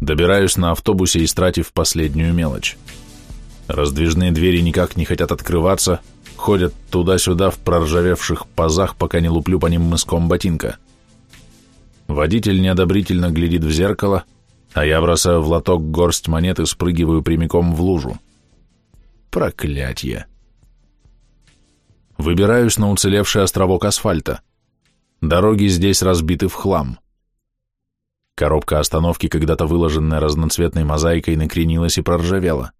Добираюсь на автобусе, истратив последнюю мелочь. Раздвижные двери никак не хотят открываться, ходят туда-сюда в проржавевших пазах, пока не луплю по ним мыском ботинка. Водитель неодобрительно глядит в зеркало, а я бросаю в лоток горсть монет и спрыгиваю прямиком в лужу. Проклятье! Выбираюсь на уцелевший островок асфальта. Дороги здесь разбиты в хлам. Коробка остановки, когда-то выложенная разноцветной мозаикой, накренилась и проржавела.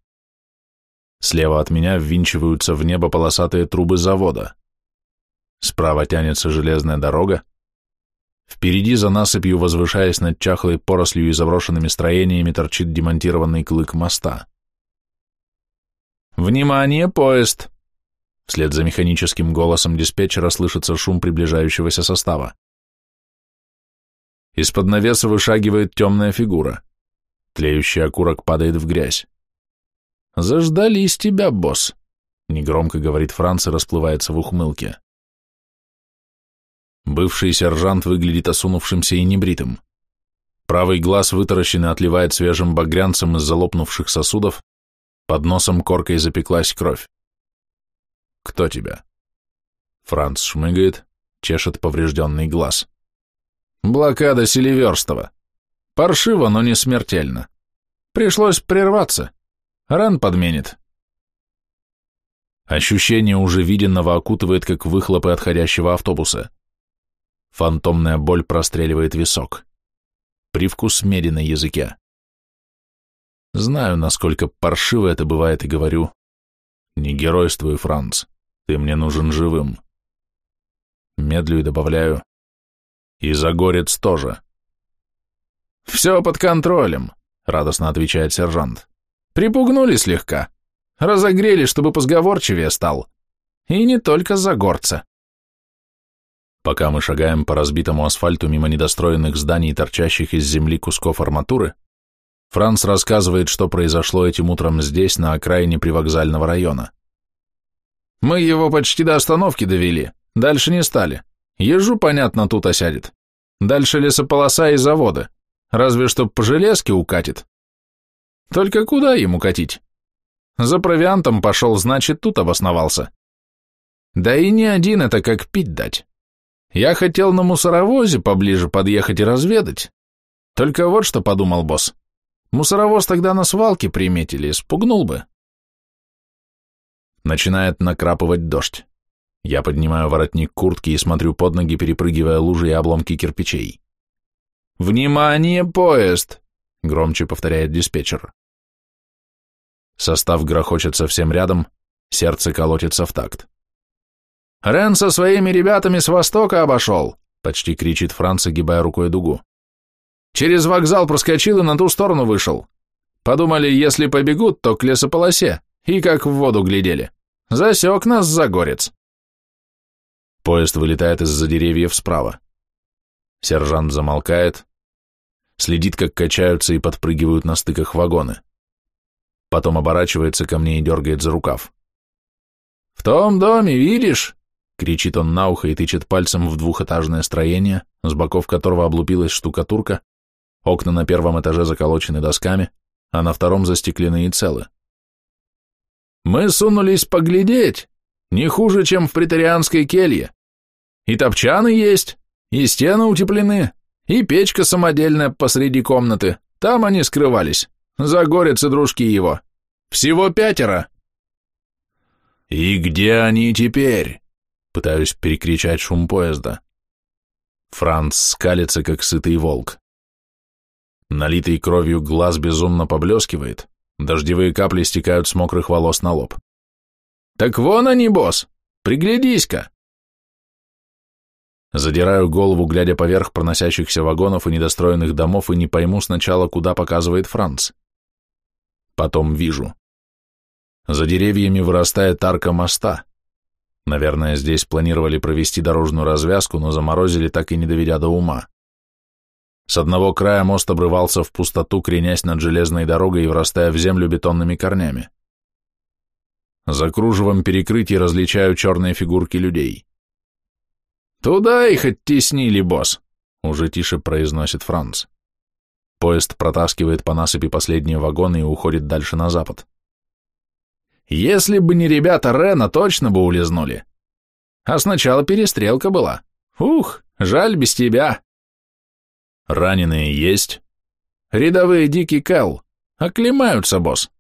Слева от меня ввинчиваются в небо полосатые трубы завода. Справа тянется железная дорога. Впереди за насыпью, возвышаясь над чахлой порослью и заброшенными строениями, торчит демонтированный клык моста. «Внимание, поезд!» Вслед за механическим голосом диспетчера слышится шум приближающегося состава. Из-под навеса вышагивает темная фигура. Тлеющий окурок падает в грязь. «Заждались тебя, босс», — негромко говорит Франц и расплывается в ухмылке. Бывший сержант выглядит осунувшимся и небритым. Правый глаз вытаращен и отливает свежим багрянцем из залопнувших сосудов, под носом коркой запеклась кровь. «Кто тебя?» Франц шмыгает, чешет поврежденный глаз. «Блокада Селиверстова. Паршиво, но не смертельно. Пришлось прерваться. Ран подменит. Ощущение уже виденного окутывает, как выхлопы отходящего автобуса. Фантомная боль простреливает висок. Привкус меди на языке. Знаю, насколько паршиво это бывает, и говорю, не геройствуй, Франц, ты мне нужен живым. Медлю и добавляю, и Загорец тоже. Все под контролем, радостно отвечает сержант. Припугнули слегка. Разогрели, чтобы позговорчивее стал. И не только за горца. Пока мы шагаем по разбитому асфальту мимо недостроенных зданий, торчащих из земли кусков арматуры, Франц рассказывает, что произошло этим утром здесь, на окраине привокзального района. «Мы его почти до остановки довели, дальше не стали. Ежу, понятно, тут осядет. Дальше лесополоса и заводы. Разве что по железке укатит. Только куда ему катить? За провиантом пошел, значит, тут обосновался. Да и не один это как пить дать. Я хотел на мусоровозе поближе подъехать и разведать. Только вот что подумал босс. Мусоровоз тогда на свалке приметили, спугнул бы. Начинает накрапывать дождь. Я поднимаю воротник куртки и смотрю под ноги, перепрыгивая лужи и обломки кирпичей. «Внимание, поезд!» — громче повторяет диспетчер. Состав грохочет совсем рядом, сердце колотится в такт. «Рен со своими ребятами с востока обошел!» — почти кричит Франц, огибая рукой дугу. «Через вокзал проскочил и на ту сторону вышел. Подумали, если побегут, то к лесополосе, и как в воду глядели. Засек нас Загорец!» Поезд вылетает из-за деревьев справа. Сержант замолкает, следит, как качаются и подпрыгивают на стыках вагоны потом оборачивается ко мне и дергает за рукав. «В том доме, видишь?» — кричит он на ухо и тычет пальцем в двухэтажное строение, с боков которого облупилась штукатурка, окна на первом этаже заколочены досками, а на втором застеклены и целы. «Мы сунулись поглядеть, не хуже, чем в претарианской келье. И топчаны есть, и стены утеплены, и печка самодельная посреди комнаты, там они скрывались. Загорец и дружки его. Всего пятеро. И где они теперь? Пытаюсь перекричать шум поезда. Франц скалится, как сытый волк. Налитый кровью глаз безумно поблескивает, дождевые капли стекают с мокрых волос на лоб. «Так вон они, босс! Приглядись-ка!» Задираю голову, глядя поверх проносящихся вагонов и недостроенных домов, и не пойму сначала, куда показывает Франц. Потом вижу. За деревьями вырастает арка моста. Наверное, здесь планировали провести дорожную развязку, но заморозили, так и не доведя до ума. С одного края мост обрывался в пустоту, кренясь над железной дорогой и врастая в землю бетонными корнями. За кружевом перекрытий различаю черные фигурки людей. «Туда их оттеснили, босс», — уже тише произносит Франц. Поезд протаскивает по насыпи последние вагоны и уходит дальше на запад. Если бы не ребята Рена, точно бы улизнули. А сначала перестрелка была. Ух, жаль без тебя. Раненые есть? Рядовые Дикий Кэл. Оклемаются, босс.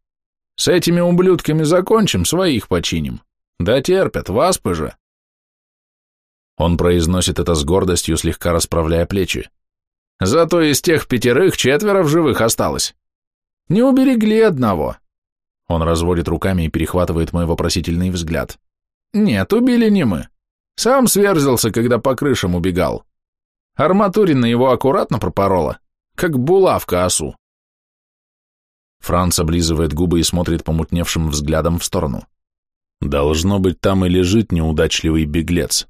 С этими ублюдками закончим, своих починим. Да терпят, васпы же. Он произносит это с гордостью, слегка расправляя плечи. Зато из тех пятерых четверо в живых осталось. Не уберегли одного. Он разводит руками и перехватывает мой вопросительный взгляд. Нет, убили не мы. Сам сверзился, когда по крышам убегал. Арматурина его аккуратно пропорола, как булавка осу. Франц облизывает губы и смотрит помутневшим взглядом в сторону. Должно быть, там и лежит неудачливый беглец.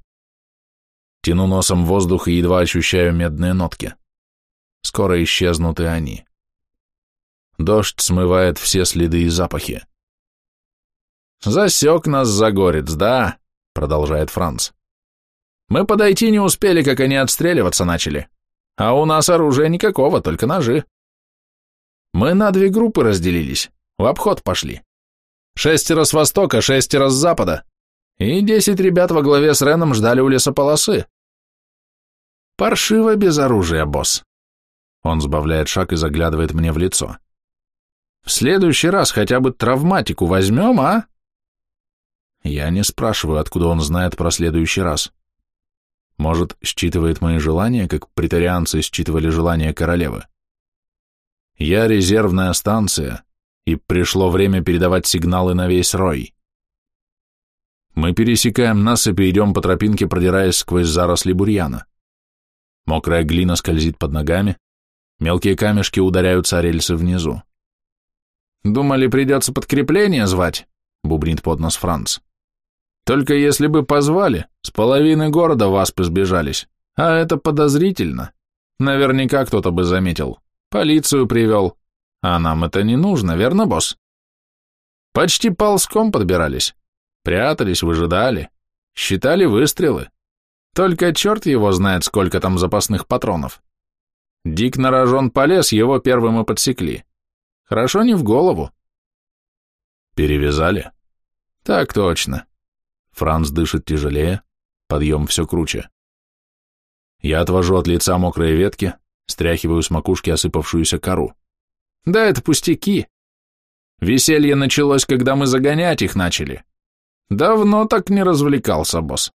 Тяну носом воздух и едва ощущаю медные нотки. Скоро исчезнут и они. Дождь смывает все следы и запахи. «Засек нас Загорец, да?» — продолжает Франц. «Мы подойти не успели, как они отстреливаться начали. А у нас оружия никакого, только ножи. Мы на две группы разделились, в обход пошли. Шестеро с востока, шестеро с запада. И десять ребят во главе с Реном ждали у лесополосы. Паршиво без оружия, босс. Он сбавляет шаг и заглядывает мне в лицо. В следующий раз хотя бы травматику возьмем, а? Я не спрашиваю, откуда он знает про следующий раз. Может, считывает мои желания, как притарианцы считывали желания королевы. Я резервная станция, и пришло время передавать сигналы на весь рой. Мы пересекаем насыпь и идем по тропинке, продираясь сквозь заросли бурьяна. Мокрая глина скользит под ногами, Мелкие камешки ударяются о рельсы внизу. «Думали, придется подкрепление звать?» — бубнит под нос Франц. «Только если бы позвали, с половины города васпы сбежались. А это подозрительно. Наверняка кто-то бы заметил. Полицию привел. А нам это не нужно, верно, босс?» Почти ползком подбирались. Прятались, выжидали. Считали выстрелы. Только черт его знает, сколько там запасных патронов. Дик на рожон полез, его первым и подсекли. Хорошо не в голову. Перевязали? Так точно. Франц дышит тяжелее, подъем все круче. Я отвожу от лица мокрые ветки, стряхиваю с макушки осыпавшуюся кору. Да это пустяки. Веселье началось, когда мы загонять их начали. Давно так не развлекался, босс.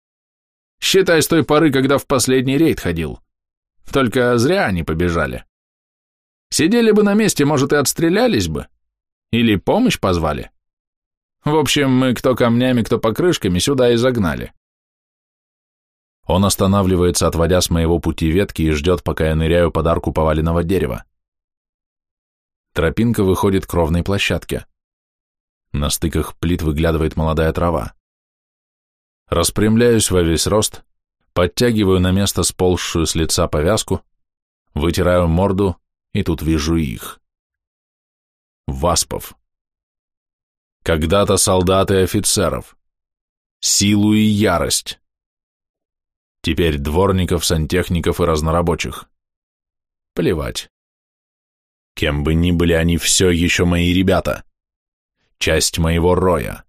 Считай с той поры, когда в последний рейд ходил. Только зря они побежали. Сидели бы на месте, может, и отстрелялись бы. Или помощь позвали. В общем, мы кто камнями, кто покрышками сюда и загнали. Он останавливается, отводя с моего пути ветки, и ждет, пока я ныряю под арку поваленного дерева. Тропинка выходит к ровной площадке. На стыках плит выглядывает молодая трава. Распрямляюсь во весь рост, Подтягиваю на место сползшую с лица повязку, вытираю морду, и тут вижу их. Васпов. Когда-то солдаты и офицеров. Силу и ярость. Теперь дворников, сантехников и разнорабочих. Плевать. Кем бы ни были они, все еще мои ребята. Часть моего роя.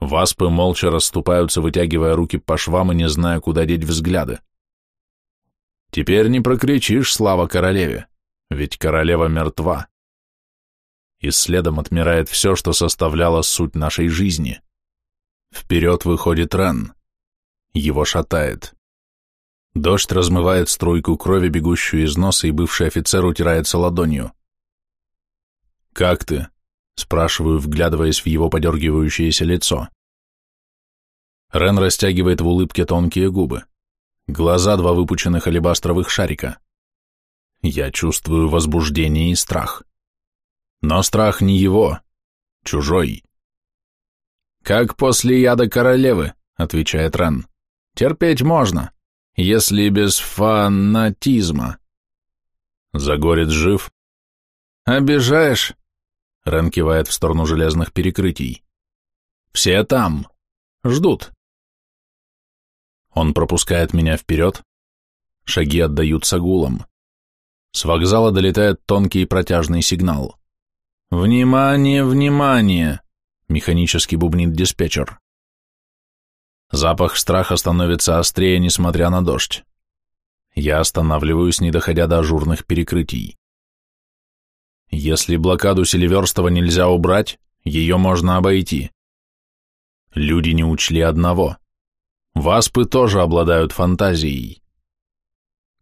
Васпы молча расступаются, вытягивая руки по швам и не зная, куда деть взгляды. Теперь не прокричишь «Слава королеве!» ведь королева мертва. И следом отмирает все, что составляло суть нашей жизни. Вперед выходит Рен. Его шатает. Дождь размывает струйку крови, бегущую из носа, и бывший офицер утирается ладонью. «Как ты?» Спрашиваю, вглядываясь в его подергивающееся лицо. Рен растягивает в улыбке тонкие губы. Глаза два выпученных алебастровых шарика. Я чувствую возбуждение и страх. Но страх не его, чужой. «Как после яда королевы», — отвечает Рен. «Терпеть можно, если без фанатизма». Загорец жив. «Обижаешь?» Рен кивает в сторону железных перекрытий. «Все там. Ждут». Он пропускает меня вперед. Шаги отдаются гулом. С вокзала долетает тонкий протяжный сигнал. «Внимание, внимание!» — механически бубнит диспетчер. Запах страха становится острее, несмотря на дождь. Я останавливаюсь, не доходя до ажурных перекрытий. Если блокаду Селиверстова нельзя убрать, ее можно обойти. Люди не учли одного. Васпы тоже обладают фантазией.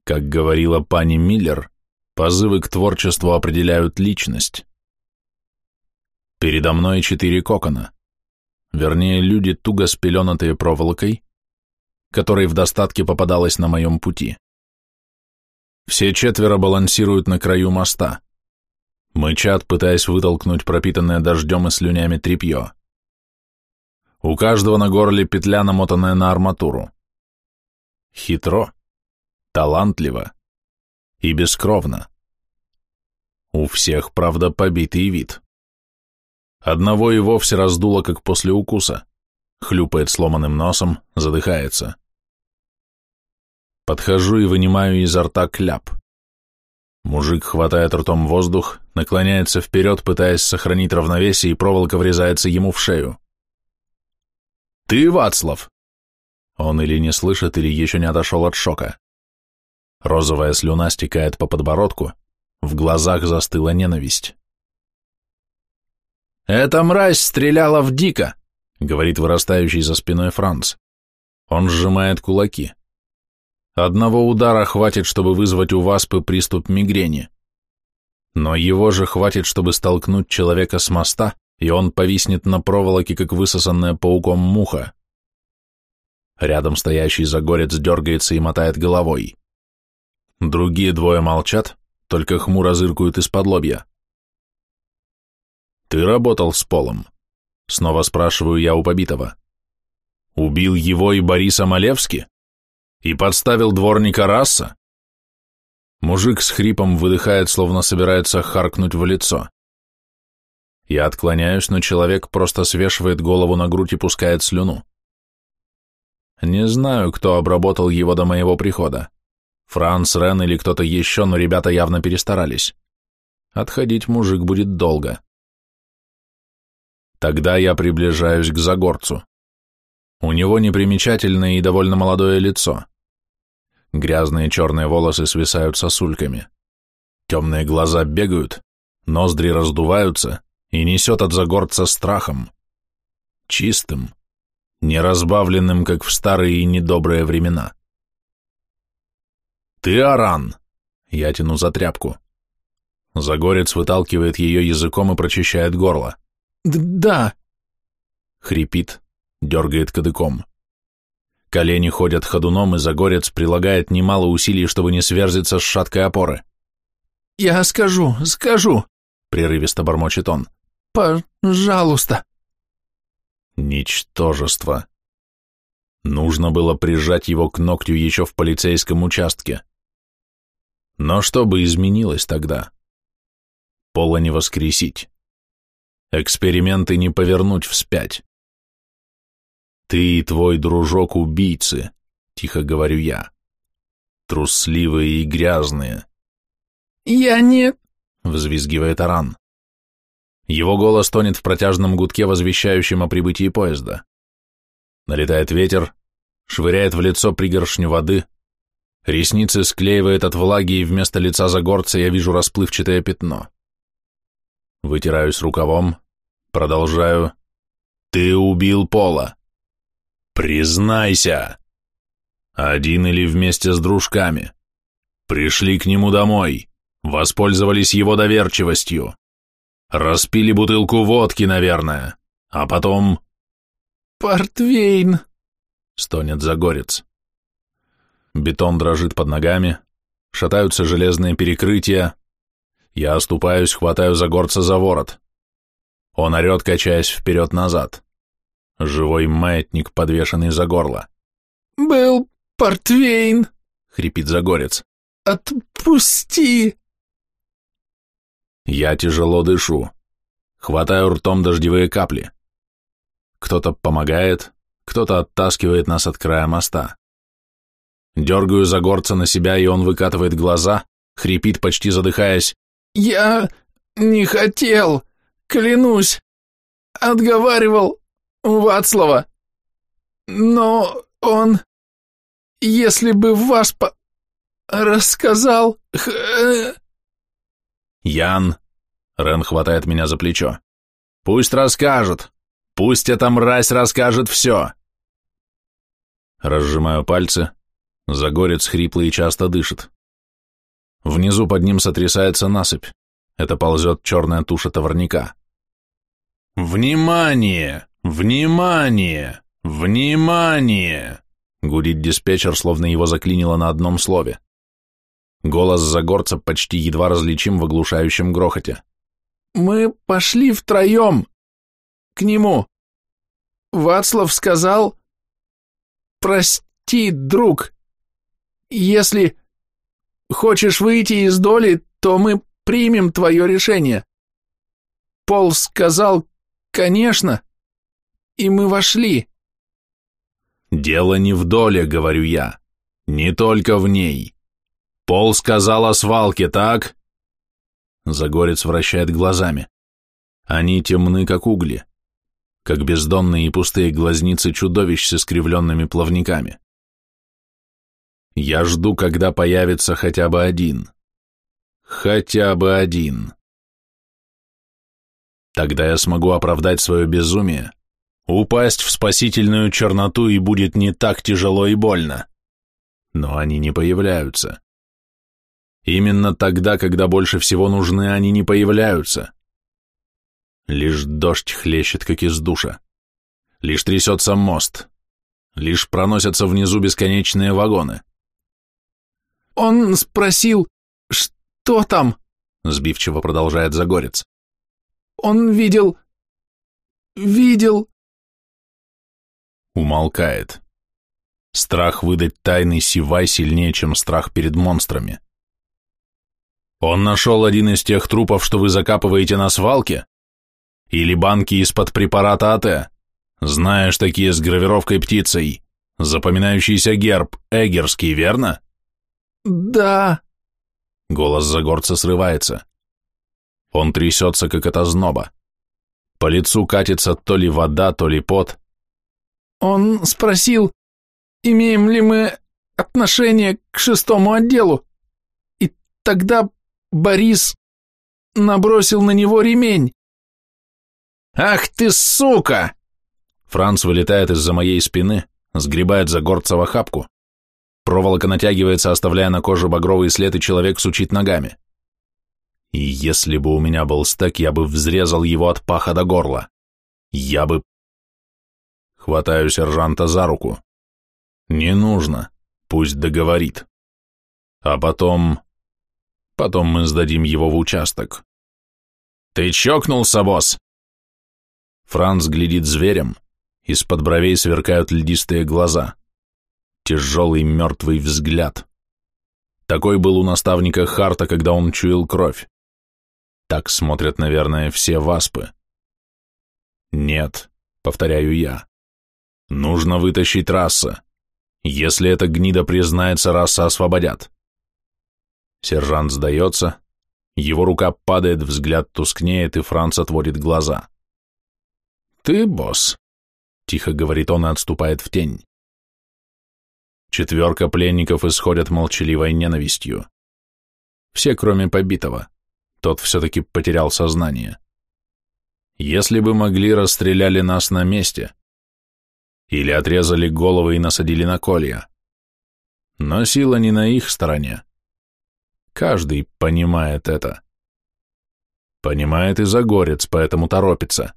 Как говорила пани Миллер, позывы к творчеству определяют личность. Передо мной четыре кокона. Вернее, люди, туго спеленатые проволокой, которой в достатке попадалась на моем пути. Все четверо балансируют на краю моста. Мычат, пытаясь вытолкнуть пропитанное дождем и слюнями тряпье. У каждого на горле петля, намотанная на арматуру. Хитро, талантливо и бескровно. У всех, правда, побитый вид. Одного и вовсе раздуло, как после укуса. Хлюпает сломанным носом, задыхается. Подхожу и вынимаю изо рта кляп. Мужик хватает ртом воздух, наклоняется вперед, пытаясь сохранить равновесие, и проволока врезается ему в шею. «Ты, Вацлав!» Он или не слышит, или еще не отошел от шока. Розовая слюна стекает по подбородку, в глазах застыла ненависть. «Эта мразь стреляла в Дика», — говорит вырастающий за спиной Франц. Он сжимает кулаки. Одного удара хватит, чтобы вызвать у Васпы приступ мигрени. Но его же хватит, чтобы столкнуть человека с моста, и он повиснет на проволоке, как высосанная пауком муха. Рядом стоящий загорец дергается и мотает головой. Другие двое молчат, только хмуро зыркают из-под лобья. «Ты работал с Полом?» Снова спрашиваю я у побитого. «Убил его и Бориса Малевски?» И подставил дворника раса? Мужик с хрипом выдыхает, словно собирается харкнуть в лицо. Я отклоняюсь, но человек просто свешивает голову на грудь и пускает слюну. Не знаю, кто обработал его до моего прихода. Франц, Рен или кто-то еще, но ребята явно перестарались. Отходить мужик будет долго. Тогда я приближаюсь к Загорцу. У него непримечательное и довольно молодое лицо. Грязные черные волосы свисают сосульками. Темные глаза бегают, ноздри раздуваются и несет от загорца страхом. Чистым, неразбавленным, как в старые и недобрые времена. «Ты, Аран!» Я тяну за тряпку. Загорец выталкивает ее языком и прочищает горло. «Да!» Хрипит, дергает кадыком. Колени ходят ходуном, и Загорец прилагает немало усилий, чтобы не сверзиться с шаткой опоры. «Я скажу, скажу!» — прерывисто бормочет он. «Пожалуйста!» Ничтожество. Нужно было прижать его к ногтю еще в полицейском участке. Но что бы изменилось тогда? Пола не воскресить. Эксперименты не повернуть вспять. «Ты и твой дружок убийцы», — тихо говорю я. «Трусливые и грязные». «Я не...» — взвизгивает Аран. Его голос тонет в протяжном гудке, возвещающем о прибытии поезда. Налетает ветер, швыряет в лицо пригоршню воды, ресницы склеивает от влаги, и вместо лица Загорца я вижу расплывчатое пятно. Вытираюсь рукавом, продолжаю. «Ты убил Пола!» Признайся. Один или вместе с дружками. Пришли к нему домой, воспользовались его доверчивостью. Распили бутылку водки, наверное, а потом... «Портвейн!» — стонет Загорец. Бетон дрожит под ногами, шатаются железные перекрытия. Я оступаюсь, хватаю Загорца за ворот. Он орет, качаясь вперед-назад. Живой маятник, подвешенный за горло. «Был портвейн!» — хрипит Загорец. «Отпусти!» Я тяжело дышу. Хватаю ртом дождевые капли. Кто-то помогает, кто-то оттаскивает нас от края моста. Дергаю Загорца на себя, и он выкатывает глаза, хрипит, почти задыхаясь. «Я не хотел, клянусь, отговаривал Вацлава, но он, если бы вас по... рассказал...» х... «Ян!» — Рен хватает меня за плечо. «Пусть расскажет! Пусть эта мразь расскажет все!» Разжимаю пальцы. Загорец хриплый и часто дышит. Внизу под ним сотрясается насыпь. Это ползет черная туша товарника. «Внимание! Внимание! Внимание!» Гудит диспетчер, словно его заклинило на одном слове. Голос Загорца почти едва различим в оглушающем грохоте. «Мы пошли втроем к нему. Вацлав сказал, прости, друг, если хочешь выйти из доли, то мы примем твое решение. Пол сказал, конечно, и мы вошли». «Дело не в доле, — говорю я, — не только в ней». Пол сказал о свалке, так? Загорец вращает глазами. Они темны, как угли, как бездонные и пустые глазницы чудовищ с искривленными плавниками. Я жду, когда появится хотя бы один. Хотя бы один. Тогда я смогу оправдать свое безумие, упасть в спасительную черноту и будет не так тяжело и больно. Но они не появляются. Именно тогда, когда больше всего нужны, они не появляются. Лишь дождь хлещет, как из душа. Лишь трясется мост. Лишь проносятся внизу бесконечные вагоны. «Он спросил, что там?» — сбивчиво продолжает Загорец. «Он видел... видел...» Умолкает. Страх выдать тайны Сивай сильнее, чем страх перед монстрами. Он нашел один из тех трупов, что вы закапываете на свалке? Или банки из-под препарата АТ? Знаешь, такие с гравировкой птицей. Запоминающийся герб, эгерский, верно? Да. Голос Загорца срывается. Он трясется, как от озноба. По лицу катится то ли вода, то ли пот. Он спросил, имеем ли мы отношение к шестому отделу. И тогда Борис набросил на него ремень. «Ах ты, сука!» Франц вылетает из-за моей спины, сгребает за горца хапку. Проволока натягивается, оставляя на коже багровый след, и человек сучит ногами. И если бы у меня был стек, я бы взрезал его от паха до горла. Я бы... Хватаю сержанта за руку. Не нужно, пусть договорит. А потом... Потом мы сдадим его в участок. Ты чокнулся, босс? Франц глядит зверем, из-под бровей сверкают льдистые глаза. Тяжелый мертвый взгляд. Такой был у наставника Харта, когда он чуял кровь. Так смотрят, наверное, все васпы. Нет, повторяю я. Нужно вытащить раса. Если эта гнида признается, раса освободят. Сержант сдается, его рука падает, взгляд тускнеет, и Франц отводит глаза. «Ты босс», — тихо говорит он и отступает в тень. Четверка пленников исходят молчаливой ненавистью. Все, кроме побитого. Тот все-таки потерял сознание. Если бы могли, расстреляли нас на месте. Или отрезали головы и насадили на колья. Но сила не на их стороне. Каждый понимает это. Понимает и Загорец, поэтому торопится.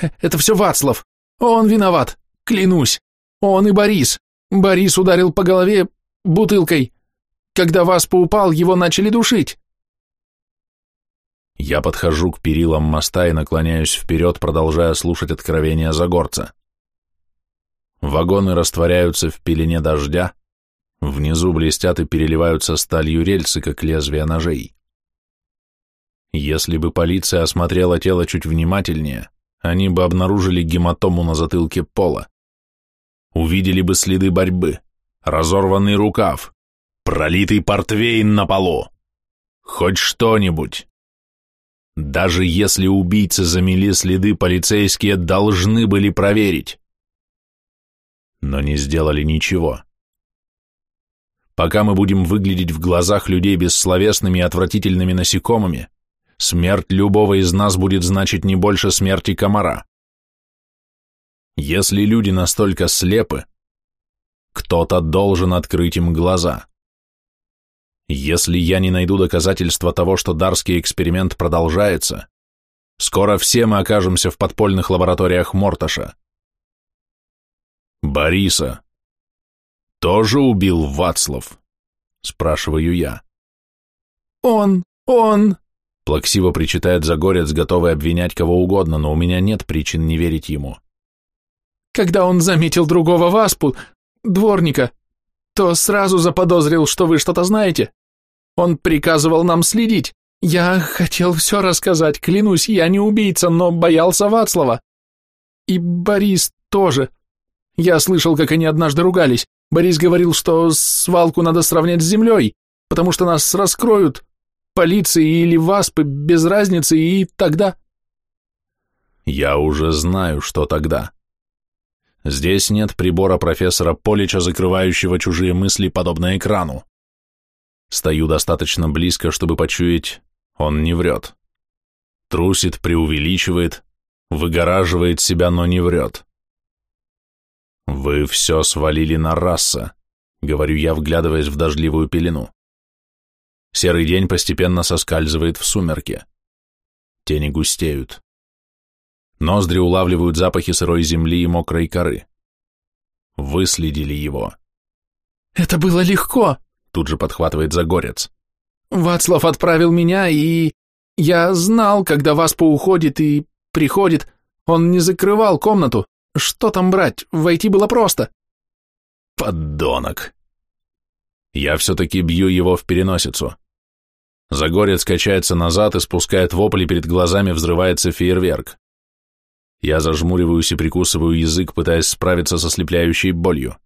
«Э, «Это все Вацлав. Он виноват. Клянусь. Он и Борис. Борис ударил по голове бутылкой. Когда Васпа упал, его начали душить». Я подхожу к перилам моста и наклоняюсь вперед, продолжая слушать откровения Загорца. Вагоны растворяются в пелене дождя, Внизу блестят и переливаются сталью рельсы, как лезвия ножей. Если бы полиция осмотрела тело чуть внимательнее, они бы обнаружили гематому на затылке пола. Увидели бы следы борьбы, разорванный рукав, пролитый портвейн на полу, Хоть что-нибудь. Даже если убийцы замели следы, полицейские должны были проверить. Но не сделали ничего. Пока мы будем выглядеть в глазах людей бессловесными и отвратительными насекомыми, смерть любого из нас будет значить не больше смерти комара. Если люди настолько слепы, кто-то должен открыть им глаза. Если я не найду доказательства того, что дарский эксперимент продолжается, скоро все мы окажемся в подпольных лабораториях Морташа. Бориса тоже убил Вацлав? Спрашиваю я. Он, он, плаксиво причитает Загорец, готовый обвинять кого угодно, но у меня нет причин не верить ему. Когда он заметил другого Васпу, дворника, то сразу заподозрил, что вы что-то знаете. Он приказывал нам следить. Я хотел все рассказать, клянусь, я не убийца, но боялся Вацлава. И Борис тоже. Я слышал, как они однажды ругались. Борис говорил, что свалку надо сравнять с землей, потому что нас раскроют. Полиции или ВАСПы, без разницы, и тогда... Я уже знаю, что тогда. Здесь нет прибора профессора Полича, закрывающего чужие мысли, подобно экрану. Стою достаточно близко, чтобы почуять, он не врет. Трусит, преувеличивает, выгораживает себя, но не врет. «Вы все свалили на раса», — говорю я, вглядываясь в дождливую пелену. Серый день постепенно соскальзывает в сумерки. Тени густеют. Ноздри улавливают запахи сырой земли и мокрой коры. Выследили его. «Это было легко», тут же подхватывает Загорец. «Вацлав отправил меня, и я знал, когда Васпа уходит и приходит. Он не закрывал комнату. Что там брать? Войти было просто». «Поддонок!» Я все-таки бью его в переносицу. Загорец качается назад и спускает вопль, и перед глазами взрывается фейерверк. Я зажмуриваюсь и прикусываю язык, пытаясь справиться со слепляющей болью.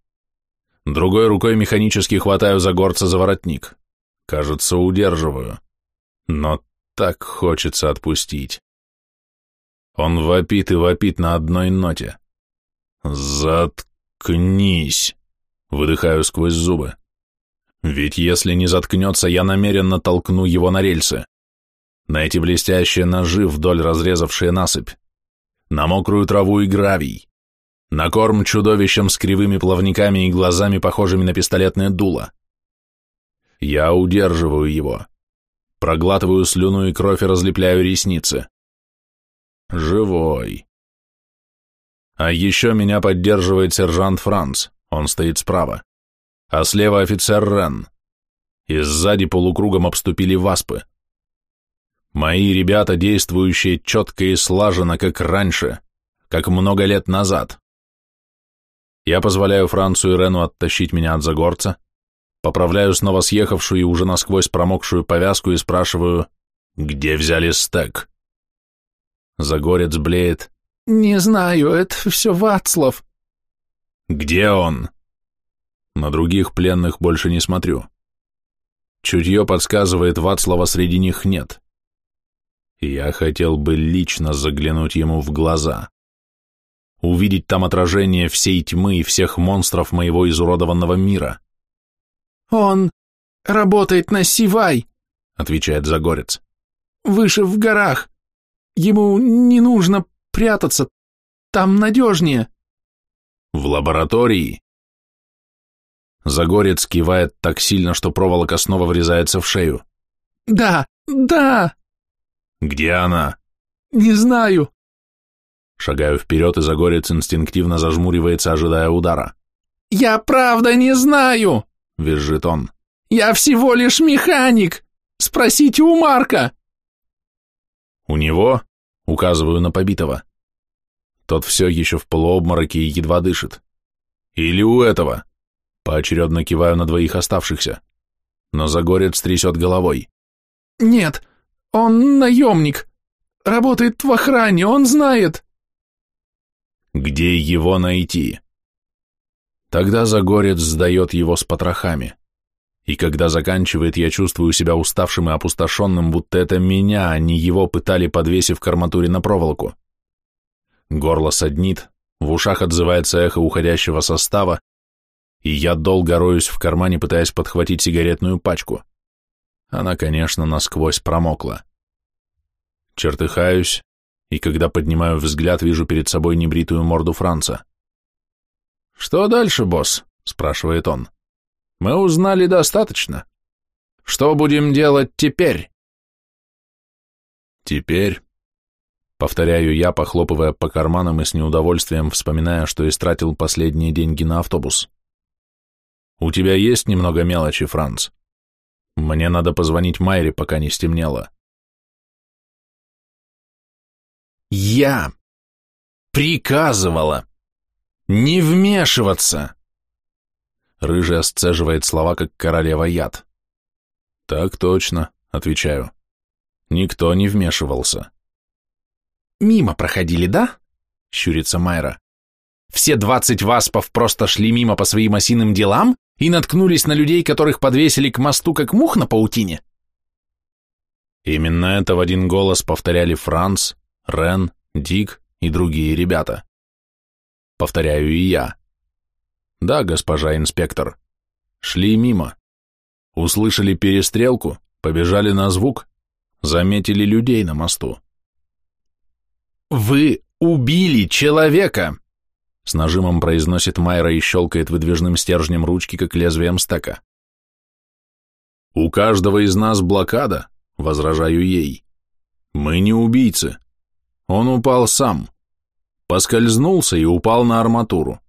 Другой рукой механически хватаю за горца за воротник. Кажется, удерживаю. Но так хочется отпустить. Он вопит и вопит на одной ноте. «Заткнись!» — выдыхаю сквозь зубы. Ведь если не заткнется, я намеренно толкну его на рельсы. На эти блестящие ножи, вдоль разрезавшие насыпь. На мокрую траву и гравий на корм чудовищам с кривыми плавниками и глазами, похожими на пистолетное дуло. Я удерживаю его, проглатываю слюну и кровь и разлепляю ресницы. Живой. А еще меня поддерживает сержант Франц, он стоит справа, а слева офицер Рен. И сзади полукругом обступили васпы. Мои ребята, действующие четко и слаженно, как раньше, как много лет назад. Я позволяю Францу и Рену оттащить меня от Загорца, поправляю снова съехавшую и уже насквозь промокшую повязку и спрашиваю, где взяли стек? Загорец блеет. «Не знаю, это все Вацлав». «Где он?» На других пленных больше не смотрю. Чутье подсказывает, Вацлава среди них нет. Я хотел бы лично заглянуть ему в глаза увидеть там отражение всей тьмы и всех монстров моего изуродованного мира. «Он работает на Сивай», — отвечает Загорец. «Выше в горах. Ему не нужно прятаться. Там надежнее». «В лаборатории?» Загорец кивает так сильно, что проволока снова врезается в шею. «Да, да!» «Где она?» «Не знаю. Шагаю вперед, и Загорец инстинктивно зажмуривается, ожидая удара. «Я правда не знаю!» — визжит он. «Я всего лишь механик! Спросите у Марка!» «У него?» — указываю на побитого. Тот все еще в полуобмороке и едва дышит. «Или у этого?» Поочередно киваю на двоих оставшихся. Но Загорец трясет головой. «Нет, он наемник. Работает в охране, он знает». Где его найти? Тогда Загорец сдает его с потрохами. И когда заканчивает, я чувствую себя уставшим и опустошенным, будто это меня, а не его пытали, подвесив к арматуре на проволоку. Горло саднит, в ушах отзывается эхо уходящего состава, и я долго роюсь в кармане, пытаясь подхватить сигаретную пачку. Она, конечно, насквозь промокла. Чертыхаюсь, и когда поднимаю взгляд, вижу перед собой небритую морду Франца. «Что дальше, босс?» — спрашивает он. «Мы узнали достаточно. Что будем делать теперь?» «Теперь», — повторяю я, похлопывая по карманам и с неудовольствием вспоминая, что истратил последние деньги на автобус. «У тебя есть немного мелочи, Франц? Мне надо позвонить Майре, пока не стемнело». «Я приказывала не вмешиваться!» Рыжая сцеживает слова, как королева яд. «Так точно», — отвечаю. «Никто не вмешивался». «Мимо проходили, да?» — щурится Майра. «Все двадцать васпов просто шли мимо по своим осиным делам и наткнулись на людей, которых подвесили к мосту, как мух на паутине?» Именно это в один голос повторяли Франц, Рен, Дик и другие ребята. Повторяю и я. Да, госпожа инспектор. Шли мимо. Услышали перестрелку, побежали на звук, заметили людей на мосту. «Вы убили человека!» С нажимом произносит Майра и щелкает выдвижным стержнем ручки, как лезвием стека. «У каждого из нас блокада», — возражаю ей. «Мы не убийцы. Он упал сам. Поскользнулся и упал на арматуру.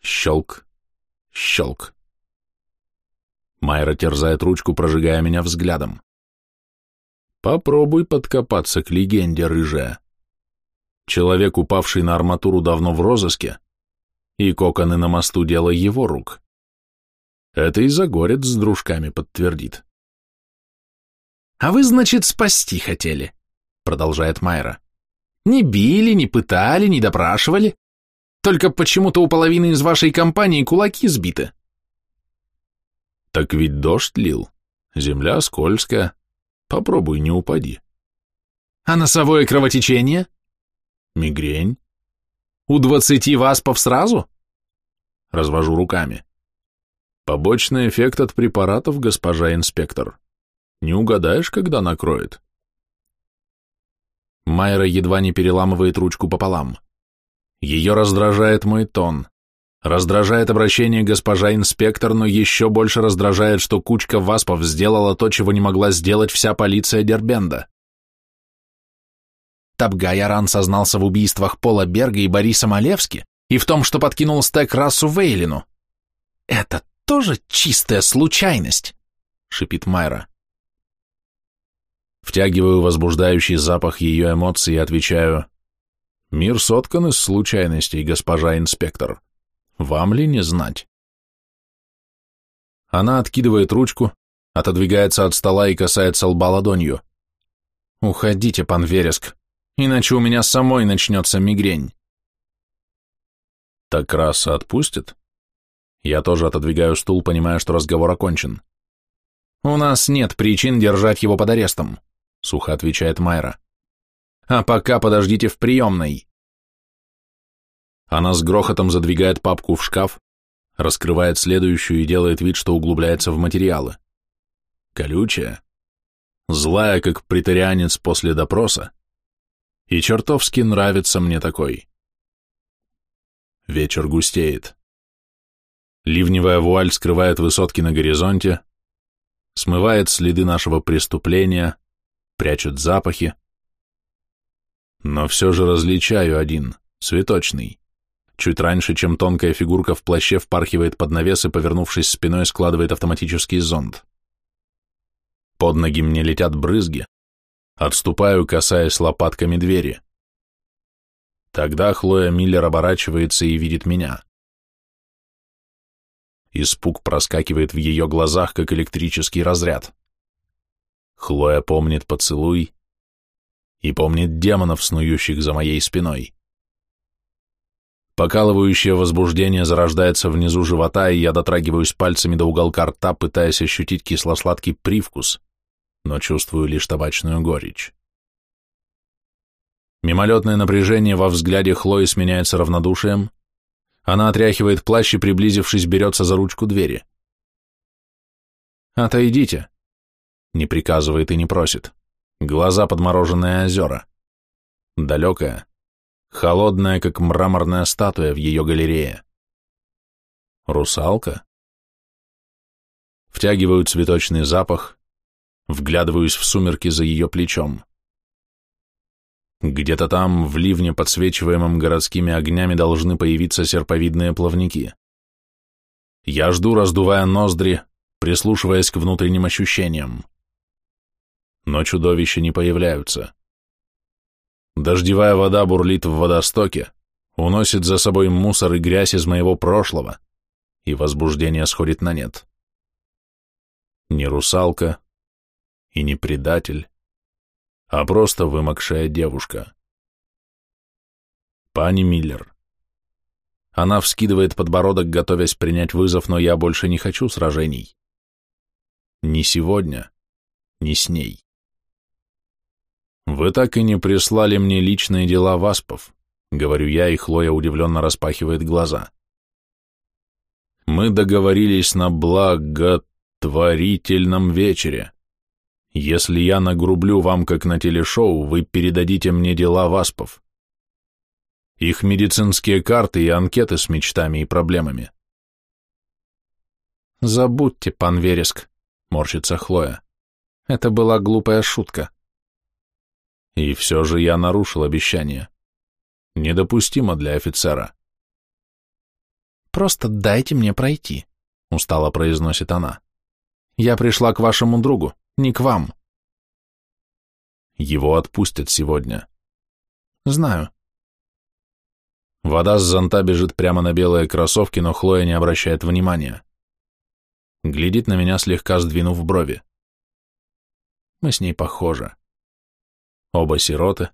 Щелк, щелк. Майра терзает ручку, прожигая меня взглядом. Попробуй подкопаться к легенде, рыжая. Человек, упавший на арматуру, давно в розыске, и коконы на мосту — дело его рук. Это и Загорец с дружками подтвердит. «А вы, значит, спасти хотели?» — продолжает Майра. «Не били, не пытали, не допрашивали. Только почему-то у половины из вашей компании кулаки сбиты». «Так ведь дождь лил, земля скользкая. Попробуй, не упади». «А носовое кровотечение?» Мигрень? У двадцати васпов сразу? Развожу руками. Побочный эффект от препаратов, госпожа инспектор. Не угадаешь, когда накроет. Майра едва не переламывает ручку пополам. Ее раздражает мой тон. Раздражает обращение госпожа инспектор, но еще больше раздражает, что кучка васпов сделала то, чего не могла сделать вся полиция Дербенда. Табгайаран сознался в убийствах Пола Берга и Бориса Малевски и в том, что подкинул стек расу Вейлину. «Это тоже чистая случайность», — шипит Майра. Втягиваю возбуждающий запах ее эмоций и отвечаю, «Мир соткан из случайностей, госпожа инспектор. Вам ли не знать?» Она откидывает ручку, отодвигается от стола и касается лба ладонью. «Уходите, пан Вереск иначе у меня самой начнется мигрень. Так раса отпустит? Я тоже отодвигаю стул, понимая, что разговор окончен. У нас нет причин держать его под арестом, сухо отвечает Майра. А пока подождите в приемной. Она с грохотом задвигает папку в шкаф, раскрывает следующую и делает вид, что углубляется в материалы. Колючая, злая, как притарианец после допроса, и чертовски нравится мне такой. Вечер густеет. Ливневая вуаль скрывает высотки на горизонте, смывает следы нашего преступления, прячет запахи. Но все же различаю один, цветочный. Чуть раньше, чем тонкая фигурка в плаще впархивает под навес и, повернувшись спиной, складывает автоматический зонд. Под ноги мне летят брызги, Отступаю, касаясь лопатками двери. Тогда Хлоя Миллер оборачивается и видит меня. Испуг проскакивает в ее глазах, как электрический разряд. Хлоя помнит поцелуй и помнит демонов, снующих за моей спиной. Покалывающее возбуждение зарождается внизу живота, и я дотрагиваюсь пальцами до уголка рта, пытаясь ощутить кисло-сладкий привкус, но чувствую лишь табачную горечь. Мимолетное напряжение во взгляде Хлои сменяется равнодушием. Она отряхивает плащ и, приблизившись, берется за ручку двери. «Отойдите», — не приказывает и не просит. Глаза подмороженные озера. Далекая, холодная, как мраморная статуя в ее галерее. Русалка? Втягиваю цветочный запах, вглядываюсь в сумерки за ее плечом. Где-то там, в ливне, подсвечиваемом городскими огнями, должны появиться серповидные плавники. Я жду, раздувая ноздри, прислушиваясь к внутренним ощущениям. Но чудовища не появляются. Дождевая вода бурлит в водостоке, уносит за собой мусор и грязь из моего прошлого, и возбуждение сходит на нет. Не русалка и не предатель, а просто вымокшая девушка. Пани Миллер. Она вскидывает подбородок, готовясь принять вызов, но я больше не хочу сражений. Ни сегодня, ни с ней. «Вы так и не прислали мне личные дела Васпов», — говорю я, и Хлоя удивленно распахивает глаза. «Мы договорились на благотворительном вечере. Если я нагрублю вам, как на телешоу, вы передадите мне дела Васпов. Их медицинские карты и анкеты с мечтами и проблемами». «Забудьте, пан Вереск», — морщится Хлоя. «Это была глупая шутка». И все же я нарушил обещание. Недопустимо для офицера. «Просто дайте мне пройти», — устало произносит она. «Я пришла к вашему другу, не к вам». Его отпустят сегодня. Знаю. Вода с зонта бежит прямо на белые кроссовки, но Хлоя не обращает внимания. Глядит на меня, слегка сдвинув брови. Мы с ней похожи. Оба сироты.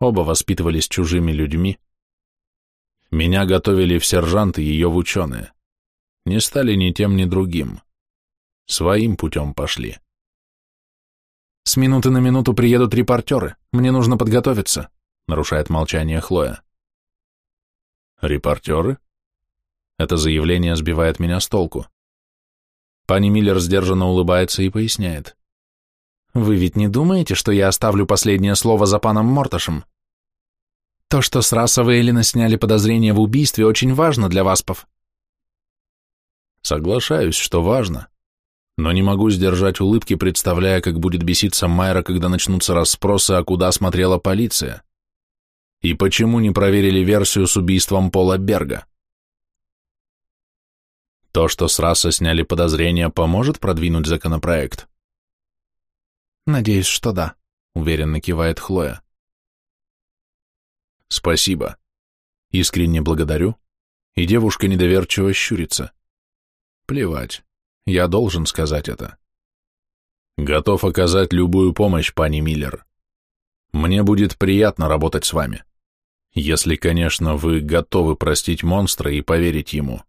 Оба воспитывались чужими людьми. Меня готовили в сержанты, ее в ученые. Не стали ни тем, ни другим. Своим путем пошли. «С минуты на минуту приедут репортеры. Мне нужно подготовиться», — нарушает молчание Хлоя. «Репортеры?» Это заявление сбивает меня с толку. Пани Миллер сдержанно улыбается и поясняет. Вы ведь не думаете, что я оставлю последнее слово за паном Морташем? То, что с Расса Вейлина сняли подозрение в убийстве, очень важно для Васпов. Соглашаюсь, что важно, но не могу сдержать улыбки, представляя, как будет беситься Майра, когда начнутся расспросы, а куда смотрела полиция. И почему не проверили версию с убийством Пола Берга? То, что с Расса сняли подозрения, поможет продвинуть законопроект? Надеюсь, что да, уверенно кивает Хлоя. Спасибо. Искренне благодарю. И девушка недоверчиво щурится. Плевать. Я должен сказать это. Готов оказать любую помощь, пани Миллер. Мне будет приятно работать с вами. Если, конечно, вы готовы простить монстра и поверить ему.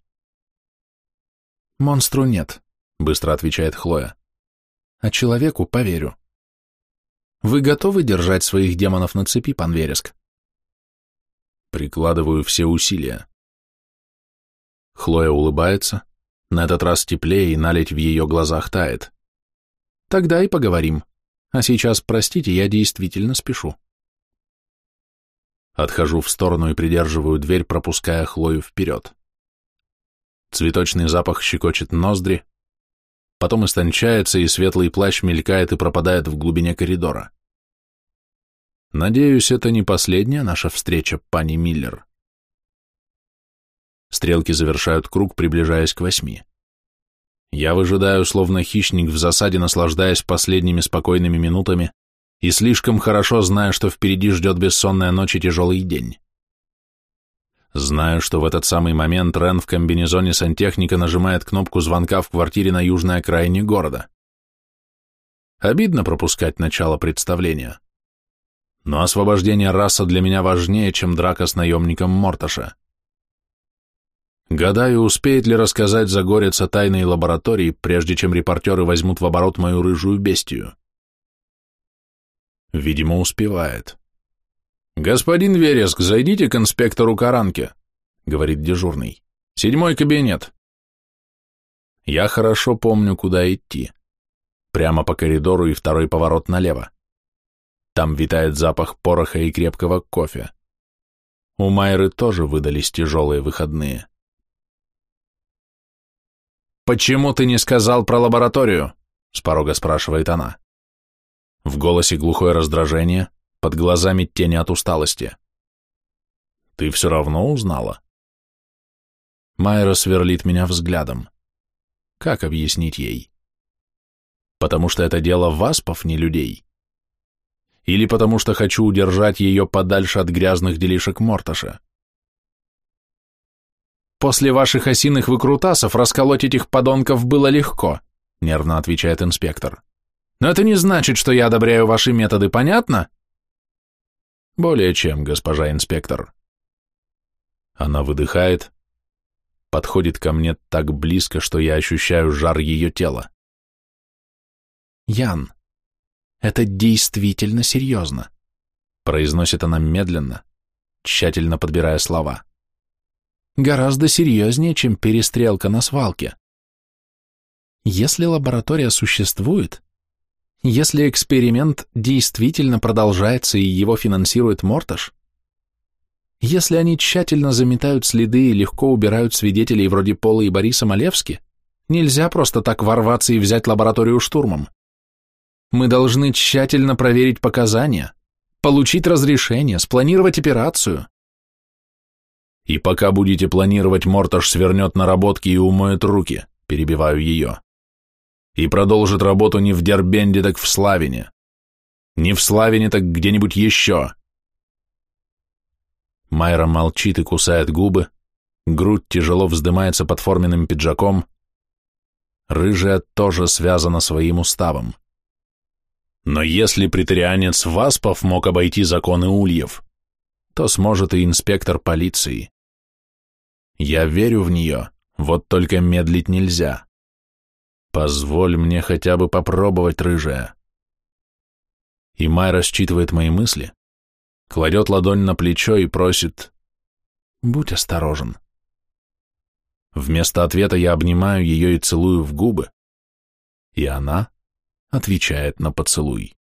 Монстру нет, быстро отвечает Хлоя. А человеку поверю. Вы готовы держать своих демонов на цепи, пан Вереск? Прикладываю все усилия. Хлоя улыбается, на этот раз теплее и налить в ее глазах тает. Тогда и поговорим. А сейчас, простите, я действительно спешу. Отхожу в сторону и придерживаю дверь, пропуская Хлою вперед. Цветочный запах щекочет ноздри, потом истончается, и светлый плащ мелькает и пропадает в глубине коридора. Надеюсь, это не последняя наша встреча, пани Миллер. Стрелки завершают круг, приближаясь к восьми. Я выжидаю, словно хищник в засаде, наслаждаясь последними спокойными минутами и слишком хорошо зная, что впереди ждет бессонная ночь и тяжелый день. Знаю, что в этот самый момент Рен в комбинезоне сантехника нажимает кнопку звонка в квартире на южной окраине города. Обидно пропускать начало представления. Но освобождение раса для меня важнее, чем драка с наемником Морташа. Гадаю, успеет ли рассказать Загорец о тайной лаборатории, прежде чем репортеры возьмут в оборот мою рыжую бестию. Видимо, успевает. «Господин Вереск, зайдите к инспектору Каранке», — говорит дежурный. «Седьмой кабинет». Я хорошо помню, куда идти. Прямо по коридору и второй поворот налево. Там витает запах пороха и крепкого кофе. У Майры тоже выдались тяжелые выходные. «Почему ты не сказал про лабораторию?» — с порога спрашивает она. В голосе глухое раздражение, под глазами тени от усталости. «Ты все равно узнала?» Майра сверлит меня взглядом. Как объяснить ей? Потому что это дело васпов, не людей. Или потому что хочу удержать ее подальше от грязных делишек Морташа. «После ваших осиных выкрутасов расколоть этих подонков было легко», нервно отвечает инспектор. «Но это не значит, что я одобряю ваши методы, понятно?» «Более чем, госпожа инспектор». Она выдыхает, подходит ко мне так близко, что я ощущаю жар ее тела. «Ян, это действительно серьезно», — произносит она медленно, тщательно подбирая слова гораздо серьезнее, чем перестрелка на свалке. Если лаборатория существует, если эксперимент действительно продолжается и его финансирует Морташ, если они тщательно заметают следы и легко убирают свидетелей вроде Пола и Бориса Малевски, нельзя просто так ворваться и взять лабораторию штурмом. Мы должны тщательно проверить показания, получить разрешение, спланировать операцию, и пока будете планировать, Морташ свернет наработки и умоет руки, перебиваю ее. И продолжит работу не в Дербенде, так в Славине. Не в Славине, так где-нибудь еще. Майра молчит и кусает губы, грудь тяжело вздымается под форменным пиджаком. Рыжая тоже связана своим уставом. Но если претарианец Васпов мог обойти законы ульев, то сможет и инспектор полиции. Я верю в нее, вот только медлить нельзя. Позволь мне хотя бы попробовать, рыжая. И Майра считывает мои мысли, кладет ладонь на плечо и просит «Будь осторожен». Вместо ответа я обнимаю ее и целую в губы, и она отвечает на поцелуй.